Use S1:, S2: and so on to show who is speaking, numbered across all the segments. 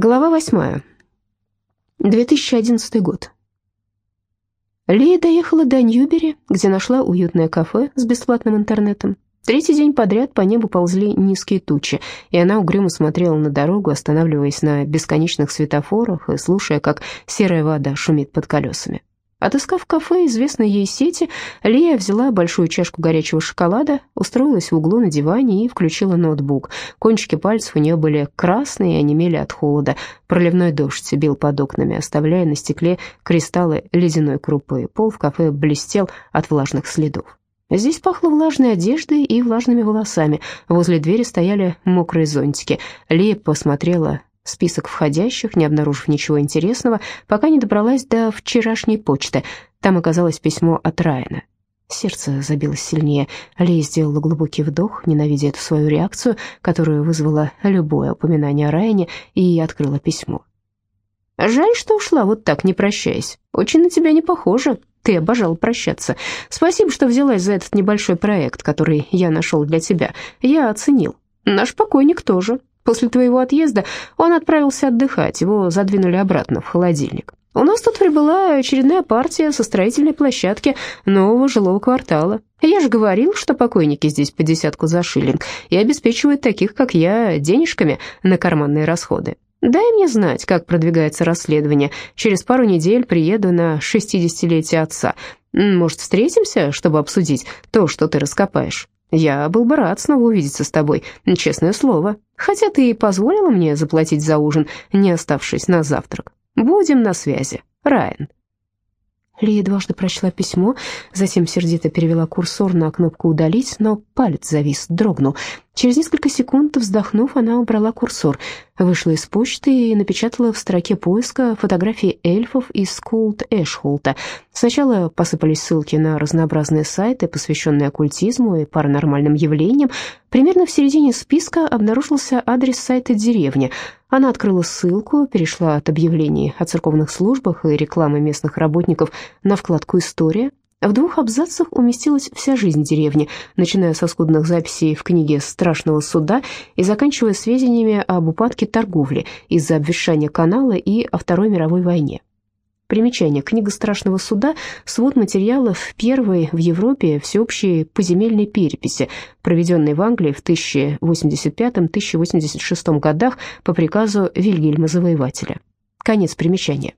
S1: Глава восьмая. 2011 год. Лия доехала до Ньюбери, где нашла уютное кафе с бесплатным интернетом. Третий день подряд по небу ползли низкие тучи, и она угрюмо смотрела на дорогу, останавливаясь на бесконечных светофорах и слушая, как серая вода шумит под колесами. Отыскав кафе известной ей сети, Лия взяла большую чашку горячего шоколада, устроилась в углу на диване и включила ноутбук. Кончики пальцев у нее были красные и онемели от холода. Проливной дождь бил под окнами, оставляя на стекле кристаллы ледяной крупы. Пол в кафе блестел от влажных следов. Здесь пахло влажной одеждой и влажными волосами. Возле двери стояли мокрые зонтики. Лия посмотрела список входящих, не обнаружив ничего интересного, пока не добралась до вчерашней почты. Там оказалось письмо от Райана. Сердце забилось сильнее. Лея сделала глубокий вдох, ненавидя эту свою реакцию, которую вызвало любое упоминание о Райане, и открыла письмо. «Жаль, что ушла вот так, не прощаясь. Очень на тебя не похоже. Ты обожала прощаться. Спасибо, что взялась за этот небольшой проект, который я нашел для тебя. Я оценил. Наш покойник тоже. После твоего отъезда он отправился отдыхать, его задвинули обратно в холодильник. У нас тут прибыла очередная партия со строительной площадки нового жилого квартала. Я же говорил, что покойники здесь по десятку за шиллинг и обеспечивают таких, как я, денежками на карманные расходы. Дай мне знать, как продвигается расследование. Через пару недель приеду на шестидесятилетие отца. Может, встретимся, чтобы обсудить то, что ты раскопаешь? Я был бы рад снова увидеться с тобой, честное слово. Хотя ты и позволила мне заплатить за ужин, не оставшись на завтрак. Будем на связи. Райан. Лия дважды прочла письмо, затем сердито перевела курсор на кнопку «Удалить», но палец завис, дрогнул. Через несколько секунд, вздохнув, она убрала курсор, вышла из почты и напечатала в строке поиска фотографии эльфов из Култ Эшхолта. Сначала посыпались ссылки на разнообразные сайты, посвященные оккультизму и паранормальным явлениям. Примерно в середине списка обнаружился адрес сайта деревни. Она открыла ссылку, перешла от объявлений о церковных службах и рекламы местных работников на вкладку «История», в двух абзацах уместилась вся жизнь деревни, начиная со скудных записей в книге «Страшного суда» и заканчивая сведениями об упадке торговли из-за обветшания канала и о Второй мировой войне. Примечание. Книга «Страшного суда» — свод материалов первой в Европе всеобщей поземельной переписи, проведенной в Англии в 1085-1086 годах по приказу Вильгельма Завоевателя. Конец примечания.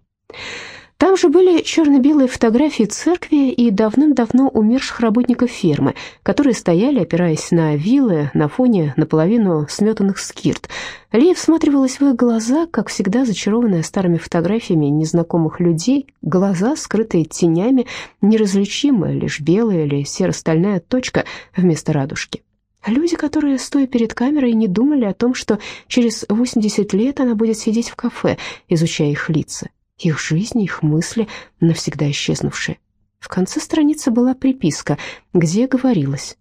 S1: Там же были черно-белые фотографии церкви и давным-давно умерших работников фермы, которые стояли, опираясь на вилы на фоне наполовину сметанных скирт. Лия всматривалась в их глаза, как всегда зачарованная старыми фотографиями незнакомых людей, глаза, скрытые тенями, неразличимые, лишь белая или серо-стальная точка вместо радужки. Люди, которые, стоя перед камерой, не думали о том, что через 80 лет она будет сидеть в кафе, изучая их лица их жизни, их мысли, навсегда исчезнувшие. В конце страницы была приписка, где говорилось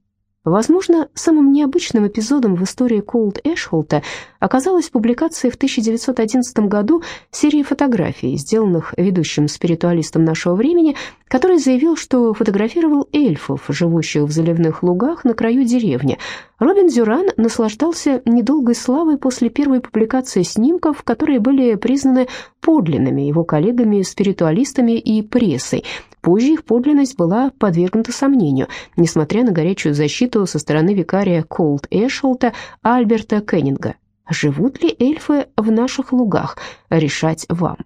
S1: Возможно, самым необычным эпизодом в истории Коулд Эшхолта оказалась публикация в 1911 году серии фотографий, сделанных ведущим спиритуалистом нашего времени, который заявил, что фотографировал эльфов, живущих в заливных лугах на краю деревни. Робин Зюран наслаждался недолгой славой после первой публикации снимков, которые были признаны подлинными его коллегами-спиритуалистами и прессой – Позже их подлинность была подвергнута сомнению, несмотря на горячую защиту со стороны викария Колт Эшелта Альберта Кеннинга. Живут ли эльфы в наших лугах? Решать вам.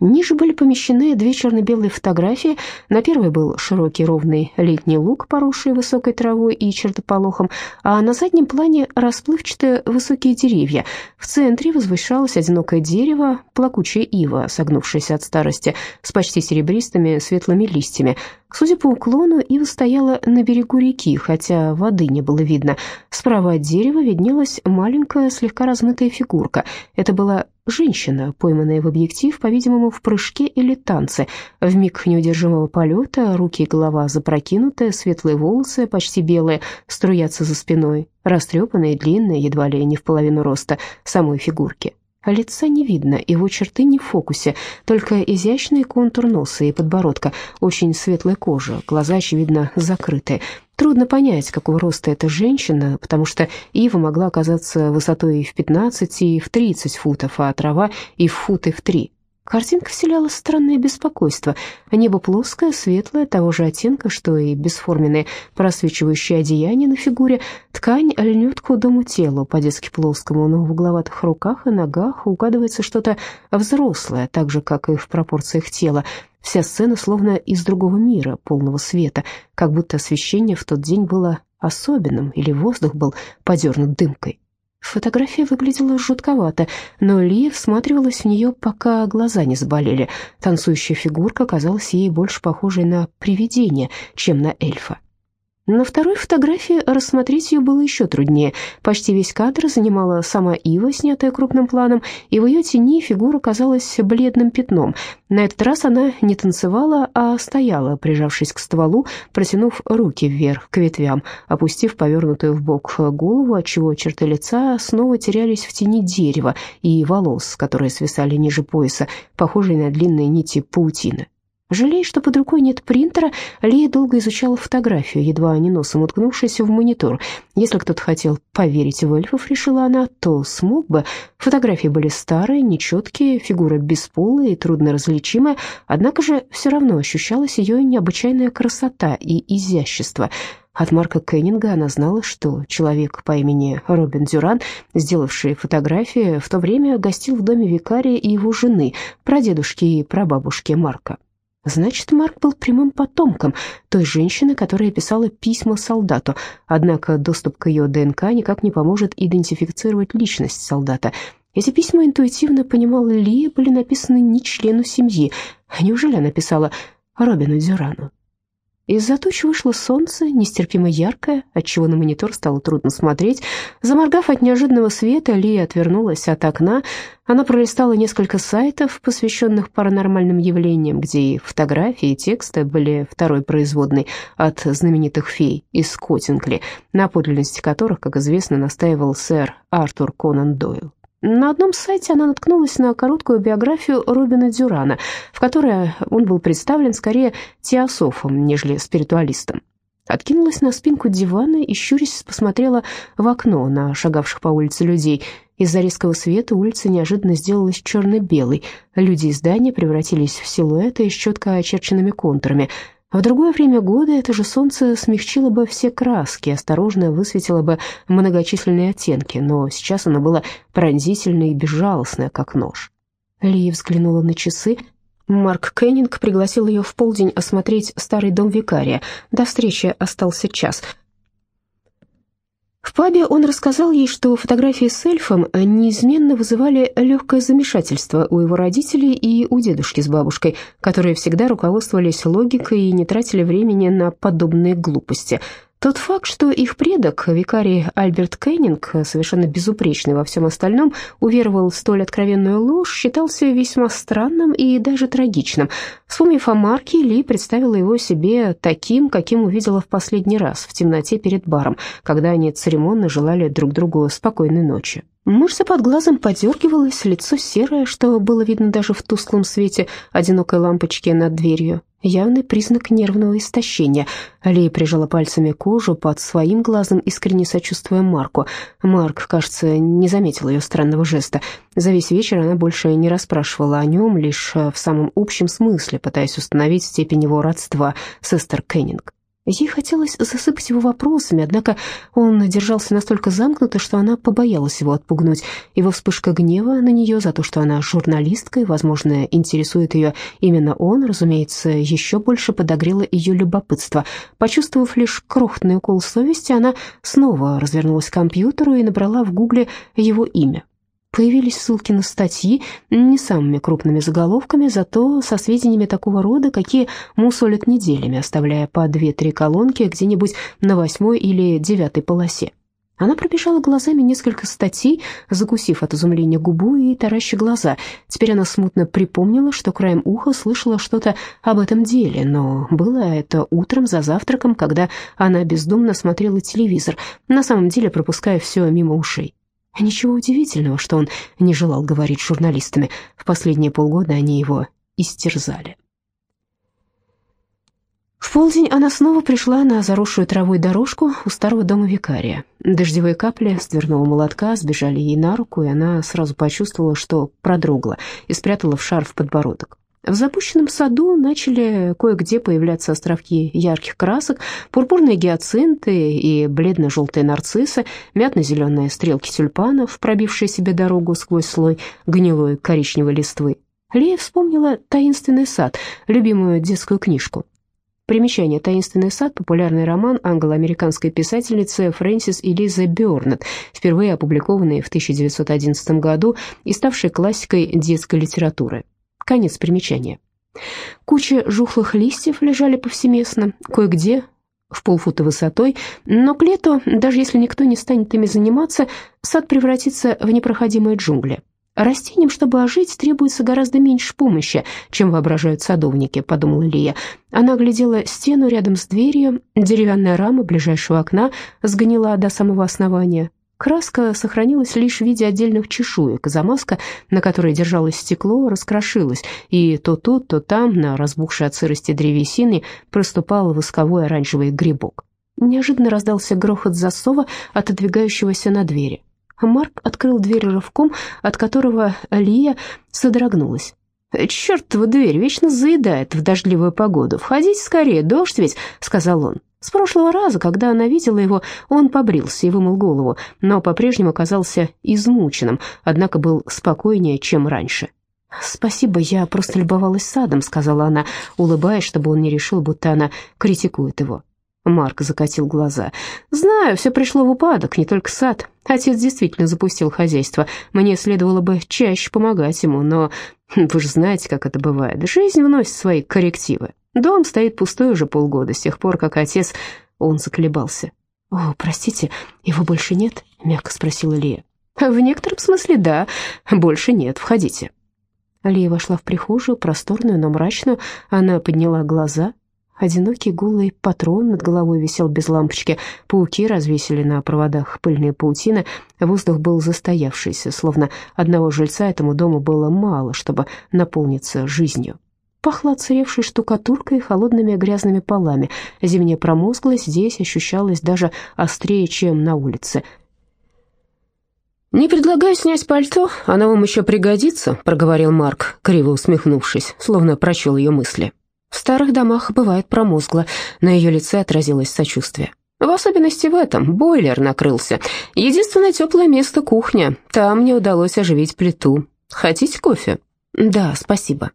S1: Ниже были помещены две черно-белые фотографии. На первой был широкий ровный летний луг, поросший высокой травой и чертополохом, а на заднем плане расплывчатые высокие деревья. В центре возвышалось одинокое дерево, плакучая ива, согнувшаяся от старости, с почти серебристыми светлыми листьями. Судя по уклону, ива стояла на берегу реки, хотя воды не было видно. Справа от дерева виднелась маленькая, слегка размытая фигурка. Это была женщина, пойманная в объектив, по-видимому, в прыжке или танце. В миг неудержимого полета руки и голова запрокинутые, светлые волосы, почти белые, струятся за спиной, растрепанные, длинные, едва ли не в половину роста самой фигурки. А лица не видно, его черты не в фокусе, только изящный контур носа и подбородка, очень светлая кожа, глаза, очевидно, закрыты. Трудно понять, какого роста эта женщина, потому что ива могла оказаться высотой и в 15, и в 30 футов, а трава и в фут, и в 3. Картинка вселяла странное беспокойство. Небо плоское, светлое, того же оттенка, что и бесформенные просвечивающие одеяния на фигуре. Ткань льнет к худому телу, по-детски плоскому, но в угловатых руках и ногах угадывается что-то взрослое, так же, как и в пропорциях тела. Вся сцена словно из другого мира, полного света, как будто освещение в тот день было особенным или воздух был подернут дымкой. Фотография выглядела жутковато, но Ли всматривалась в нее, пока глаза не заболели. Танцующая фигурка казалась ей больше похожей на привидение, чем на эльфа. На второй фотографии рассмотреть ее было еще труднее. Почти весь кадр занимала сама Ива, снятая крупным планом, и в ее тени фигура казалась бледным пятном. На этот раз она не танцевала, а стояла, прижавшись к стволу, протянув руки вверх к ветвям, опустив повернутую в бок голову, отчего черты лица снова терялись в тени дерева и волос, которые свисали ниже пояса, похожие на длинные нити паутины. Жалея, что под рукой нет принтера, Лия долго изучала фотографию, едва не носом уткнувшись в монитор. Если кто-то хотел поверить в эльфов, решила она, то смог бы. Фотографии были старые, нечеткие, фигура бесполая и трудно различимая, однако же все равно ощущалась ее необычайная красота и изящество. От Марка Кеннинга она знала, что человек по имени Робин Дюран, сделавший фотографии, в то время гостил в доме викария и его жены, прадедушки и прабабушки Марка. Значит, Марк был прямым потомком той женщины, которая писала письма солдату, однако доступ к ее ДНК никак не поможет идентифицировать личность солдата. Эти письма интуитивно понимала Ли, были написаны не члену семьи. Неужели она писала Робину Дюрану? Из-за туч вышло солнце, нестерпимо яркое, отчего на монитор стало трудно смотреть. Заморгав от неожиданного света, Ли отвернулась от окна. Она пролистала несколько сайтов, посвященных паранормальным явлениям, где и фотографии, и тексты были второй производной от знаменитых фей из Коттингли, на подлинности которых, как известно, настаивал сэр Артур Конан Дойл. На одном сайте она наткнулась на короткую биографию Робина Дюрана, в которой он был представлен скорее теософом, нежели спиритуалистом. Откинулась на спинку дивана и, щурясь, посмотрела в окно на шагавших по улице людей. Из-за резкого света улица неожиданно сделалась черно-белой. Люди и здания превратились в силуэты с четко очерченными контурами. В другое время года это же солнце смягчило бы все краски, осторожно высветило бы многочисленные оттенки, но сейчас оно было пронзительное и безжалостное, как нож. Ли взглянула на часы. Марк Кеннинг пригласил ее в полдень осмотреть старый дом викария. До встречи остался час — пабе он рассказал ей, что фотографии с эльфом неизменно вызывали легкое замешательство у его родителей и у дедушки с бабушкой, которые всегда руководствовались логикой и не тратили времени на подобные глупости – тот факт, что их предок, викарий Альберт Кеннинг, совершенно безупречный во всем остальном, уверовал в столь откровенную ложь, считался весьма странным и даже трагичным. Вспомнив о Марке, Ли представила его себе таким, каким увидела в последний раз в темноте перед баром, когда они церемонно желали друг другу спокойной ночи. Мышца под глазом подергивалась, лицо серое, что было видно даже в тусклом свете одинокой лампочки над дверью явный признак нервного истощения. Алия прижала пальцами кожу под своим глазом, искренне сочувствуя Марку. Марк, кажется, не заметил ее странного жеста. За весь вечер она больше не расспрашивала о нем, лишь в самом общем смысле, пытаясь установить степень его родства с Эстер Кеннинг. Ей хотелось засыпать его вопросами, однако он держался настолько замкнуто, что она побоялась его отпугнуть. Его вспышка гнева на нее за то, что она журналистка, и, возможно, интересует ее именно он, разумеется, еще больше подогрела ее любопытство. Почувствовав лишь крохотный укол совести, она снова развернулась к компьютеру и набрала в гугле его имя. Появились ссылки на статьи, не самыми крупными заголовками, зато со сведениями такого рода, какие мусолят неделями, оставляя по две-три колонки где-нибудь на восьмой или девятой полосе. Она пробежала глазами несколько статей, закусив от изумления губу и тараща глаза. Теперь она смутно припомнила, что краем уха слышала что-то об этом деле, но было это утром за завтраком, когда она бездумно смотрела телевизор, на самом деле пропуская все мимо ушей. Ничего удивительного, что он не желал говорить с журналистами. В последние полгода они его истерзали. В полдень она снова пришла на заросшую травой дорожку у старого дома викария. Дождевые капли с дверного молотка сбежали ей на руку, и она сразу почувствовала, что продрогла, и спрятала в шарф подбородок. В запущенном саду начали кое-где появляться островки ярких красок, пурпурные гиацинты и бледно-желтые нарциссы, мятно-зеленые стрелки тюльпанов, пробившие себе дорогу сквозь слой гнилой коричневой листвы. Лея вспомнила «Таинственный сад», любимую детскую книжку. Примечание «Таинственный сад» — популярный роман англо-американской писательницы Фрэнсис Элизы Бёрнетт, впервые опубликованный в 1911 году и ставший классикой детской литературы. Конец примечания. Куча жухлых листьев лежали повсеместно, кое-где в полфута высотой, но к лету, даже если никто не станет ими заниматься, сад превратится в непроходимые джунгли. Растениям, чтобы ожить, требуется гораздо меньше помощи, чем воображают садовники, подумала Лия. Она глядела стену рядом с дверью, деревянная рама ближайшего окна сгнила до самого основания. Краска сохранилась лишь в виде отдельных чешуек, замазка, на которой держалось стекло, раскрошилась, и то тут, то там, на разбухшей от сырости древесины, проступал восковой оранжевый грибок. Неожиданно раздался грохот засова, отодвигающегося на двери. Марк открыл дверь рывком, от которого Лия содрогнулась. «Чертова дверь вечно заедает в дождливую погоду. Входите скорее, дождь ведь», — сказал он. С прошлого раза, когда она видела его, он побрился и вымыл голову, но по-прежнему казался измученным, однако был спокойнее, чем раньше. «Спасибо, я просто любовалась садом», — сказала она, улыбаясь, чтобы он не решил, будто она критикует его. Марк закатил глаза. «Знаю, все пришло в упадок, не только сад. Отец действительно запустил хозяйство. Мне следовало бы чаще помогать ему, но вы же знаете, как это бывает. Жизнь вносит свои коррективы. Дом стоит пустой уже полгода, с тех пор, как отец...» Он заколебался. «О, простите, его больше нет?» — мягко спросила Лия. «В некотором смысле да. Больше нет. Входите». Лия вошла в прихожую, просторную, но мрачную. Она подняла глаза — Одинокий голый патрон над головой висел без лампочки, пауки развесили на проводах пыльные паутины, воздух был застоявшийся, словно одного жильца этому дому было мало, чтобы наполниться жизнью. Пахло отсыревшей штукатуркой и холодными грязными полами. Зимняя промозглость здесь ощущалась даже острее, чем на улице. «Не предлагаю снять пальто, оно вам еще пригодится», — проговорил Марк, криво усмехнувшись, словно прочел ее мысли. В старых домах бывает промозгло, на ее лице отразилось сочувствие. В особенности в этом бойлер накрылся. Единственное теплое место — кухня. Там мне удалось оживить плиту. Хотите кофе? «Да, спасибо».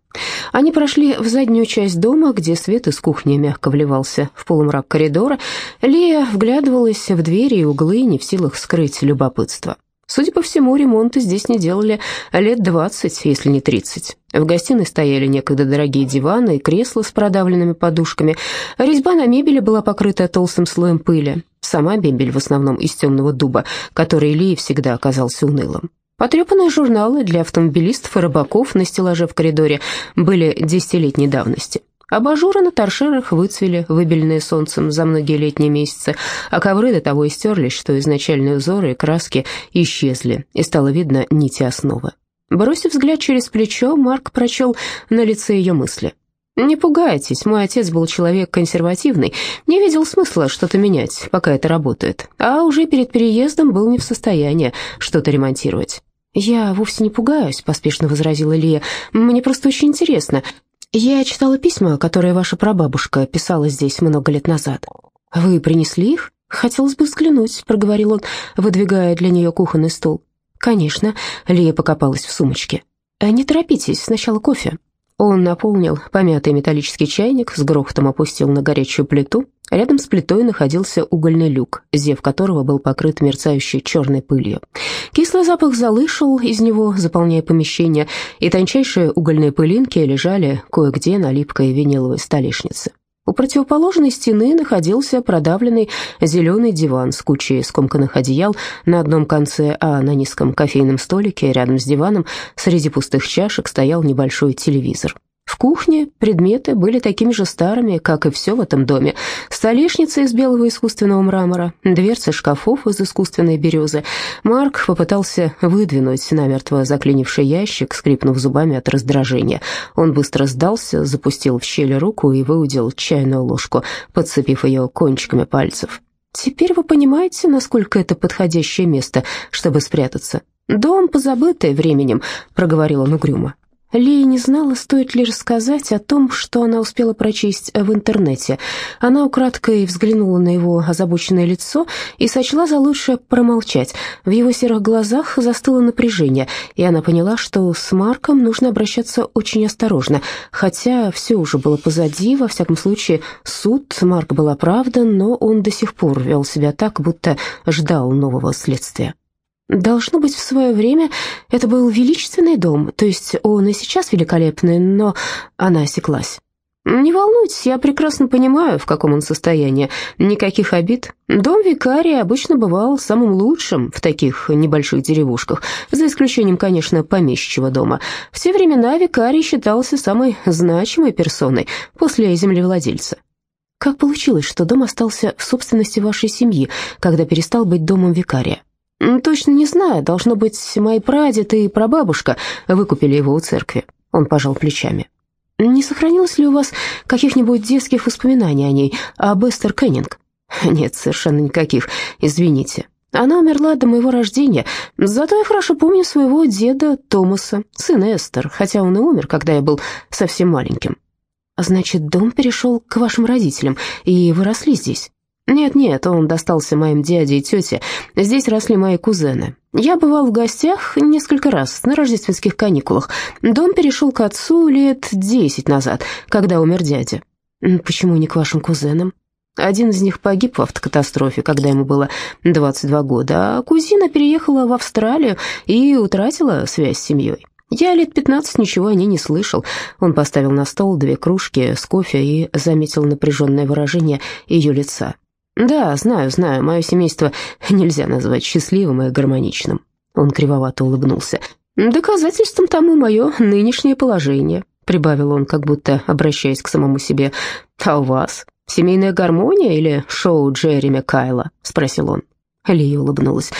S1: Они прошли в заднюю часть дома, где свет из кухни мягко вливался в полумрак коридора. Лия вглядывалась в двери и углы, не в силах скрыть любопытство. Судя по всему, ремонты здесь не делали лет двадцать, если не тридцать. В гостиной стояли некогда дорогие диваны и кресла с продавленными подушками. Резьба на мебели была покрыта толстым слоем пыли. Сама мебель в основном из темного дуба, который Ильи всегда оказался унылым. Потрепанные журналы для автомобилистов и рыбаков на стеллаже в коридоре были десятилетней давности. Абажуры на торшерах выцвели, выбеленные солнцем за многие летние месяцы, а ковры до того истерлись, что изначальные узоры и краски исчезли, и стало видно нити основы. Бросив взгляд через плечо, Марк прочел на лице ее мысли. «Не пугайтесь, мой отец был человек консервативный, не видел смысла что-то менять, пока это работает, а уже перед переездом был не в состоянии что-то ремонтировать». «Я вовсе не пугаюсь», — поспешно возразила Лия. «Мне просто очень интересно. Я читала письма, которые ваша прабабушка писала здесь много лет назад. Вы принесли их? Хотелось бы взглянуть, проговорил он, выдвигая для нее кухонный стол. Конечно, Лия покопалась в сумочке. Не торопитесь, сначала кофе. Он наполнил помятый металлический чайник, с грохотом опустил на горячую плиту. Рядом с плитой находился угольный люк, зев которого был покрыт мерцающей черной пылью. Кислый запах золы из него, заполняя помещение, и тончайшие угольные пылинки лежали кое-где на липкой виниловой столешнице. У противоположной стены находился продавленный зеленый диван с кучей скомканных одеял на одном конце, а на низком кофейном столике рядом с диваном среди пустых чашек стоял небольшой телевизор. В кухне предметы были такими же старыми, как и все в этом доме. Столешница из белого искусственного мрамора, дверцы шкафов из искусственной березы. Марк попытался выдвинуть намертво заклинивший ящик, скрипнув зубами от раздражения. Он быстро сдался, запустил в щель руку и выудил чайную ложку, подцепив ее кончиками пальцев. «Теперь вы понимаете, насколько это подходящее место, чтобы спрятаться?» «Дом, позабытый временем», — проговорил он угрюмо. Лия не знала, стоит ли рассказать о том, что она успела прочесть в интернете. Она украдкой взглянула на его озабоченное лицо и сочла за лучшее промолчать. В его серых глазах застыло напряжение, и она поняла, что с Марком нужно обращаться очень осторожно. Хотя все уже было позади, во всяком случае, суд Марк был оправдан, но он до сих пор вел себя так, будто ждал нового следствия. Должно быть, в свое время это был величественный дом, то есть он и сейчас великолепный, но она осеклась. «Не волнуйтесь, я прекрасно понимаю, в каком он состоянии. Никаких обид. Дом викария обычно бывал самым лучшим в таких небольших деревушках, за исключением, конечно, помещичьего дома. В те времена викарий считался самой значимой персоной после землевладельца. Как получилось, что дом остался в собственности вашей семьи, когда перестал быть домом викария?» «Точно не знаю. Должно быть, мои прадед и прабабушка выкупили его у церкви». Он пожал плечами. «Не сохранилось ли у вас каких-нибудь детских воспоминаний о ней, об Эстер Кеннинг?» «Нет, совершенно никаких. Извините. Она умерла до моего рождения, зато я хорошо помню своего деда Томаса, сына Эстер, хотя он и умер, когда я был совсем маленьким». «Значит, дом перешел к вашим родителям, и вы росли здесь?» «Нет-нет, он достался моим дяде и тете. Здесь росли мои кузены. Я бывал в гостях несколько раз на рождественских каникулах. Дом перешел к отцу лет десять назад, когда умер дядя». «Почему не к вашим кузенам?» Один из них погиб в автокатастрофе, когда ему было 22 года, а кузина переехала в Австралию и утратила связь с семьей. Я лет 15 ничего о ней не слышал. Он поставил на стол две кружки с кофе и заметил напряженное выражение ее лица. «Да, знаю, знаю, мое семейство нельзя назвать счастливым и гармоничным». Он кривовато улыбнулся. «Доказательством тому мое нынешнее положение», прибавил он, как будто обращаясь к самому себе. «А у вас? Семейная гармония или шоу Джереми Кайла?» спросил он. Лия улыбнулась.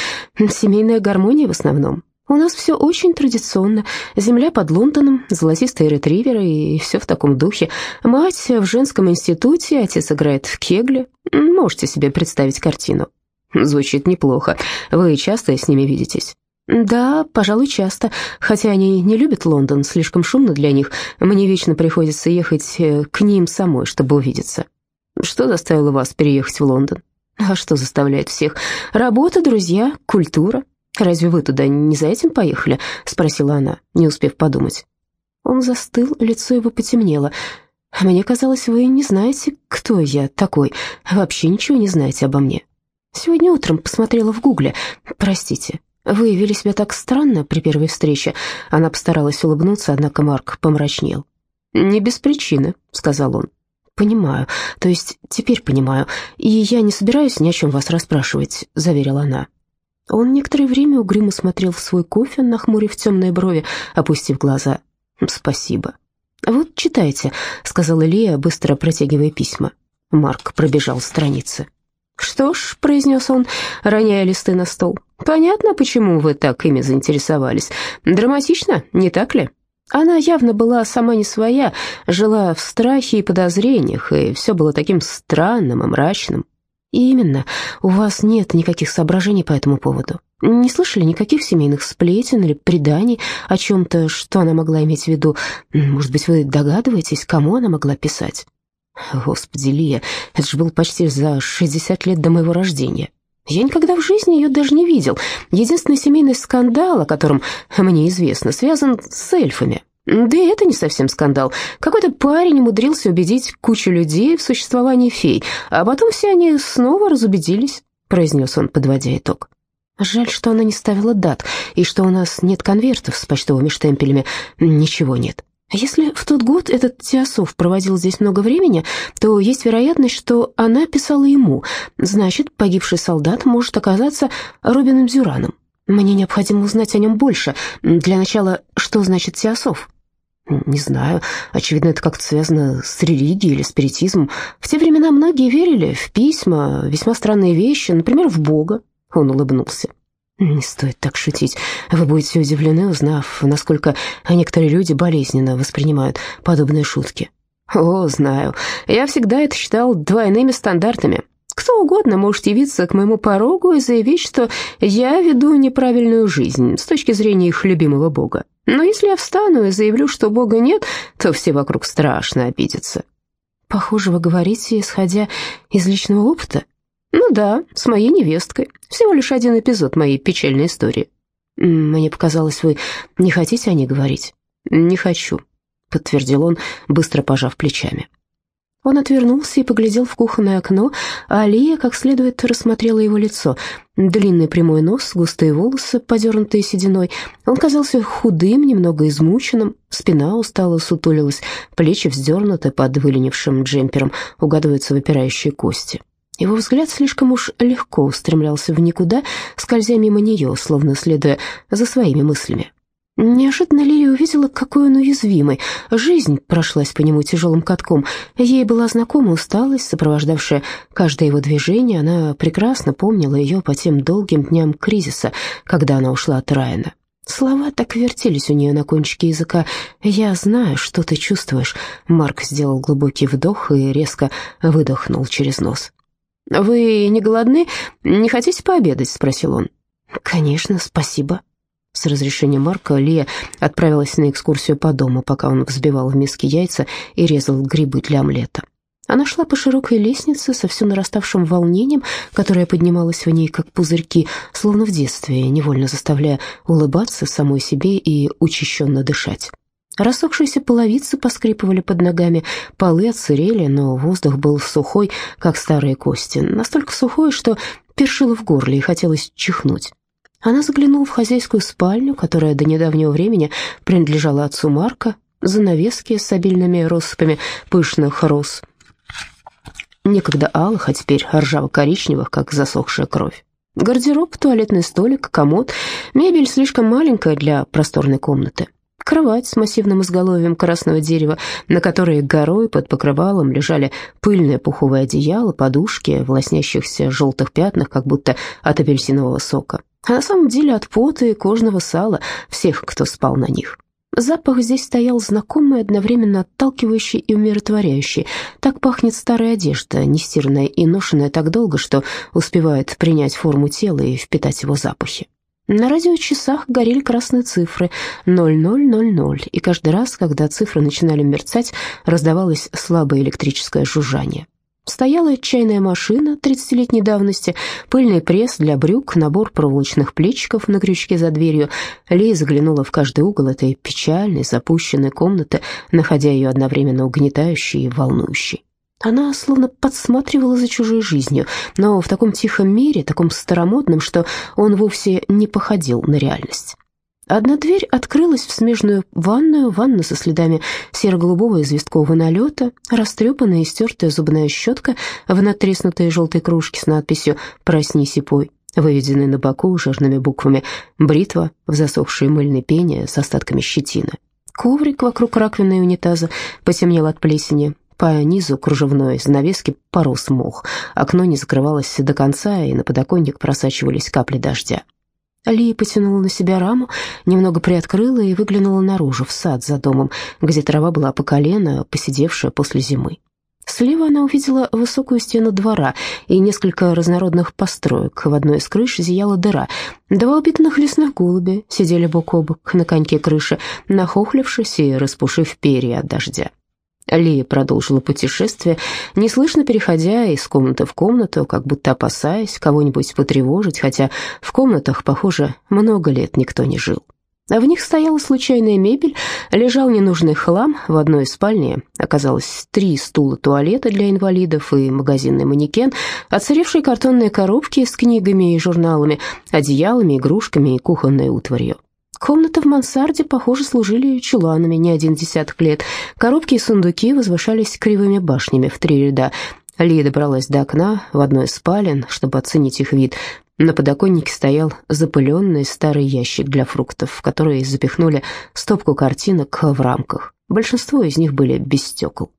S1: «Семейная гармония в основном. У нас все очень традиционно. Земля под Лондоном, золотистые ретриверы и все в таком духе. Мать в женском институте, отец играет в кегле. Можете себе представить картину. Звучит неплохо. Вы часто с ними видитесь? Да, пожалуй, часто. Хотя они не любят Лондон, слишком шумно для них. Мне вечно приходится ехать э, к ним самой, чтобы увидеться. Что заставило вас переехать в Лондон? А что заставляет всех? Работа, друзья, культура. «Разве вы туда не за этим поехали?» — спросила она, не успев подумать. Он застыл, лицо его потемнело. «Мне казалось, вы не знаете, кто я такой, вообще ничего не знаете обо мне. Сегодня утром посмотрела в гугле. Простите, вы вели себя так странно при первой встрече». Она постаралась улыбнуться, однако Марк помрачнел. «Не без причины», — сказал он. «Понимаю, то есть теперь понимаю, и я не собираюсь ни о чем вас расспрашивать», — заверила она. Он некоторое время угрюмо смотрел в свой кофе, нахмурив темные брови, опустив глаза. «Спасибо». «Вот читайте», — сказала Лия, быстро протягивая письма. Марк пробежал страницы. «Что ж», — произнес он, роняя листы на стол, — «понятно, почему вы так ими заинтересовались. Драматично, не так ли?» Она явно была сама не своя, жила в страхе и подозрениях, и все было таким странным и мрачным. «Именно. У вас нет никаких соображений по этому поводу. Не слышали никаких семейных сплетен или преданий о чем-то, что она могла иметь в виду? Может быть, вы догадываетесь, кому она могла писать?» «Господи, Лия, это же было почти за 60 лет до моего рождения. Я никогда в жизни ее даже не видел. Единственный семейный скандал, о котором мне известно, связан с эльфами. Да и это не совсем скандал. Какой-то парень умудрился убедить кучу людей в существовании фей, а потом все они снова разубедились, произнес он, подводя итог. Жаль, что она не ставила дат, и что у нас нет конвертов с почтовыми штемпелями. Ничего нет. Если в тот год этот Теософ проводил здесь много времени, то есть вероятность, что она писала ему. Значит, погибший солдат может оказаться Робином Зюраном. Мне необходимо узнать о нем больше. Для начала, что значит Теософ? Не знаю, очевидно, это как-то связано с религией или спиритизмом. В те времена многие верили в письма, весьма странные вещи, например, в Бога. Он улыбнулся. Не стоит так шутить. Вы будете удивлены, узнав, насколько некоторые люди болезненно воспринимают подобные шутки. О, знаю. Я всегда это считал двойными стандартами. Кто угодно может явиться к моему порогу и заявить, что я веду неправильную жизнь с точки зрения их любимого бога. Но если я встану и заявлю, что бога нет, то все вокруг страшно обидятся. Похоже, вы говорите, исходя из личного опыта. Ну да, с моей невесткой. Всего лишь один эпизод моей печальной истории. Мне показалось, вы не хотите о ней говорить? Не хочу, подтвердил он, быстро пожав плечами. Он отвернулся и поглядел в кухонное окно, а Алия как следует рассмотрела его лицо. Длинный прямой нос, густые волосы, подернутые сединой. Он казался худым, немного измученным, спина устала, сутулилась, плечи вздернуты под выленившим джемпером, угадываются выпирающие кости. Его взгляд слишком уж легко устремлялся в никуда, скользя мимо нее, словно следуя за своими мыслями. Неожиданно Лилия увидела, какой он уязвимый. Жизнь прошлась по нему тяжелым катком. Ей была знакома усталость, сопровождавшая каждое его движение. Она прекрасно помнила ее по тем долгим дням кризиса, когда она ушла от Райана. Слова так вертелись у нее на кончике языка. «Я знаю, что ты чувствуешь». Марк сделал глубокий вдох и резко выдохнул через нос. «Вы не голодны? Не хотите пообедать?» — спросил он. «Конечно, спасибо». С разрешения Марка Лия отправилась на экскурсию по дому, пока он взбивал в миске яйца и резал грибы для омлета. Она шла по широкой лестнице со все нараставшим волнением, которое поднималось в ней как пузырьки, словно в детстве, невольно заставляя улыбаться самой себе и учащенно дышать. Рассохшиеся половицы поскрипывали под ногами, полы отсырели, но воздух был сухой, как старые кости, настолько сухой, что першило в горле и хотелось чихнуть. Она заглянула в хозяйскую спальню, которая до недавнего времени принадлежала отцу Марка, занавески с обильными россыпями пышных роз, некогда алых, а теперь ржаво-коричневых, как засохшая кровь. Гардероб, туалетный столик, комод, мебель слишком маленькая для просторной комнаты. Кровать с массивным изголовьем красного дерева, на которой горой под покрывалом лежали пыльное пуховое одеяло, подушки в лоснящихся желтых пятнах, как будто от апельсинового сока а на самом деле от пота и кожного сала всех, кто спал на них. Запах здесь стоял знакомый, одновременно отталкивающий и умиротворяющий. Так пахнет старая одежда, нестиранная и ношенная так долго, что успевает принять форму тела и впитать его запахи. На радиочасах горели красные цифры 0000, и каждый раз, когда цифры начинали мерцать, раздавалось слабое электрическое жужжание. Стояла чайная машина 30-летней давности, пыльный пресс для брюк, набор проволочных плечиков на крючке за дверью. Лия заглянула в каждый угол этой печальной, запущенной комнаты, находя ее одновременно угнетающей и волнующей. Она словно подсматривала за чужой жизнью, но в таком тихом мире, таком старомодном, что он вовсе не походил на реальность. Одна дверь открылась в смежную ванную, ванну со следами серо-голубого известкового налета, растрепанная и стертая зубная щетка в натреснутой желтой кружке с надписью «Проснись и пой», выведенной на боку жирными буквами, бритва в засохшей мыльной пене с остатками щетины. Коврик вокруг раковины и унитаза потемнел от плесени, по низу кружевной занавески порос мох, окно не закрывалось до конца, и на подоконник просачивались капли дождя. Ли потянула на себя раму, немного приоткрыла и выглянула наружу, в сад за домом, где трава была по колено, посидевшая после зимы. Слева она увидела высокую стену двора и несколько разнородных построек. В одной из крыш зияла дыра. Два убитых лесных голубя сидели бок о бок на коньке крыши, нахохлившись и распушив перья от дождя. Лия продолжила путешествие, неслышно переходя из комнаты в комнату, как будто опасаясь кого-нибудь потревожить, хотя в комнатах, похоже, много лет никто не жил. А в них стояла случайная мебель, лежал ненужный хлам. В одной спальне оказалось три стула туалета для инвалидов и магазинный манекен, отсыревшие картонные коробки с книгами и журналами, одеялами, игрушками и кухонной утварью. Комнаты в мансарде, похоже, служили чуланами не один десяток лет. Коробки и сундуки возвышались кривыми башнями в три ряда. Лия добралась до окна в одной из спален, чтобы оценить их вид. На подоконнике стоял запыленный старый ящик для фруктов, в который запихнули стопку картинок в рамках. Большинство из них были без стекол.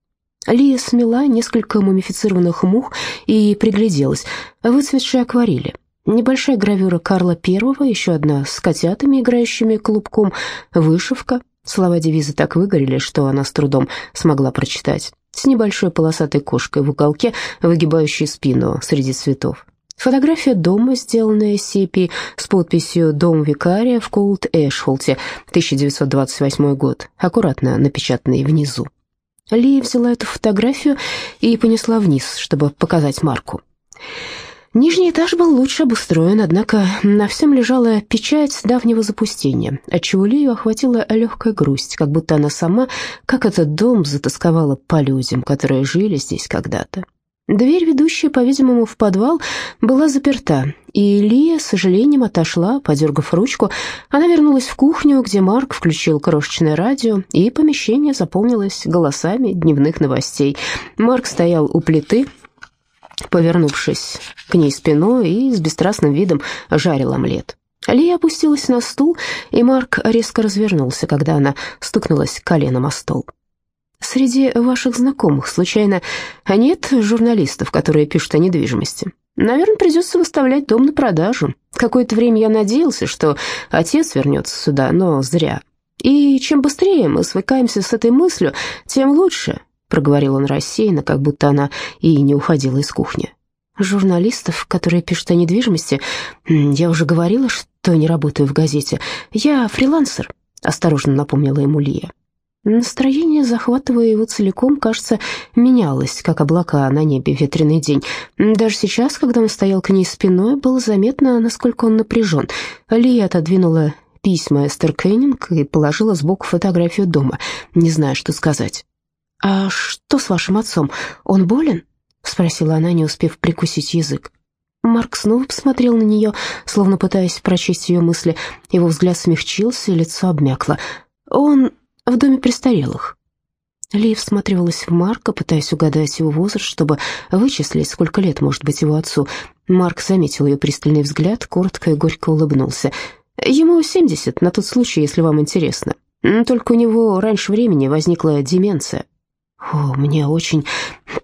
S1: Лия смела несколько мумифицированных мух и пригляделась. Выцветшие акварели. Небольшая гравюра Карла Первого, еще одна с котятами, играющими клубком, вышивка. Слова девиза так выгорели, что она с трудом смогла прочитать. С небольшой полосатой кошкой в уголке, выгибающей спину среди цветов. Фотография дома, сделанная сепией, с подписью «Дом викария» в Колд-Эшхолте, 1928 год, аккуратно напечатанный внизу. Ли взяла эту фотографию и понесла вниз, чтобы показать Марку. Нижний этаж был лучше обустроен, однако на всем лежала печать давнего запустения, отчего Лию охватила легкая грусть, как будто она сама, как этот дом, затасковала по людям, которые жили здесь когда-то. Дверь, ведущая, по-видимому, в подвал, была заперта, и Лия с сожалением отошла, подергав ручку. Она вернулась в кухню, где Марк включил крошечное радио, и помещение заполнилось голосами дневных новостей. Марк стоял у плиты, повернувшись к ней спиной, и с бесстрастным видом жарил омлет. Лия опустилась на стул, и Марк резко развернулся, когда она стукнулась коленом о стол. Среди ваших знакомых, случайно, нет журналистов, которые пишут о недвижимости? Наверное, придется выставлять дом на продажу. Какое-то время я надеялся, что отец вернется сюда, но зря. И чем быстрее мы свыкаемся с этой мыслью, тем лучше, проговорил он рассеянно, как будто она и не уходила из кухни. Журналистов, которые пишут о недвижимости, я уже говорила, что не работаю в газете. Я фрилансер, осторожно напомнила ему Лия. Настроение, захватывая его целиком, кажется, менялось, как облака на небе ветреный день. Даже сейчас, когда он стоял к ней спиной, было заметно, насколько он напряжен. Лия отодвинула письма Эстер Кеннинг и положила сбоку фотографию дома, не зная, что сказать. «А что с вашим отцом? Он болен?» — спросила она, не успев прикусить язык. Марк снова посмотрел на нее, словно пытаясь прочесть ее мысли. Его взгляд смягчился, и лицо обмякло. «Он в доме престарелых. Ли всматривалась в Марка, пытаясь угадать его возраст, чтобы вычислить, сколько лет может быть его отцу. Марк заметил ее пристальный взгляд, коротко и горько улыбнулся. «Ему семьдесят, на тот случай, если вам интересно. Только у него раньше времени возникла деменция». «О, мне очень,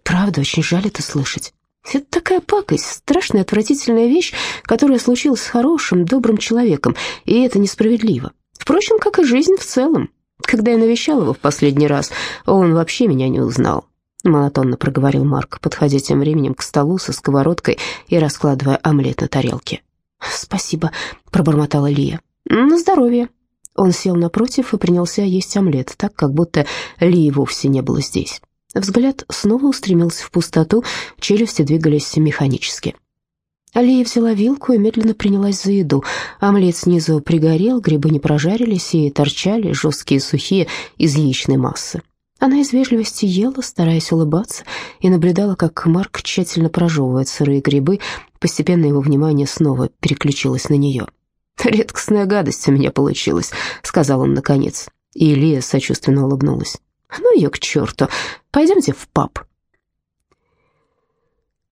S1: правда, очень жаль это слышать». Это такая пакость, страшная, отвратительная вещь, которая случилась с хорошим, добрым человеком, и это несправедливо. Впрочем, как и жизнь в целом. Когда я навещал его в последний раз, он вообще меня не узнал. Монотонно проговорил Марк, подходя тем временем к столу со сковородкой и раскладывая омлет на тарелке. «Спасибо», — пробормотала Лия. «На здоровье». Он сел напротив и принялся есть омлет, так, как будто Лии вовсе не было здесь. Взгляд снова устремился в пустоту, челюсти двигались механически. Алия взяла вилку и медленно принялась за еду. Омлет снизу пригорел, грибы не прожарились и торчали, жесткие сухие, из яичной массы. Она из вежливости ела, стараясь улыбаться, и наблюдала, как Марк тщательно прожевывает сырые грибы. Постепенно его внимание снова переключилось на нее. «Редкостная гадость у меня получилась», — сказал он наконец. И Илья сочувственно улыбнулась. «Ну ее к черту. Пойдемте в паб».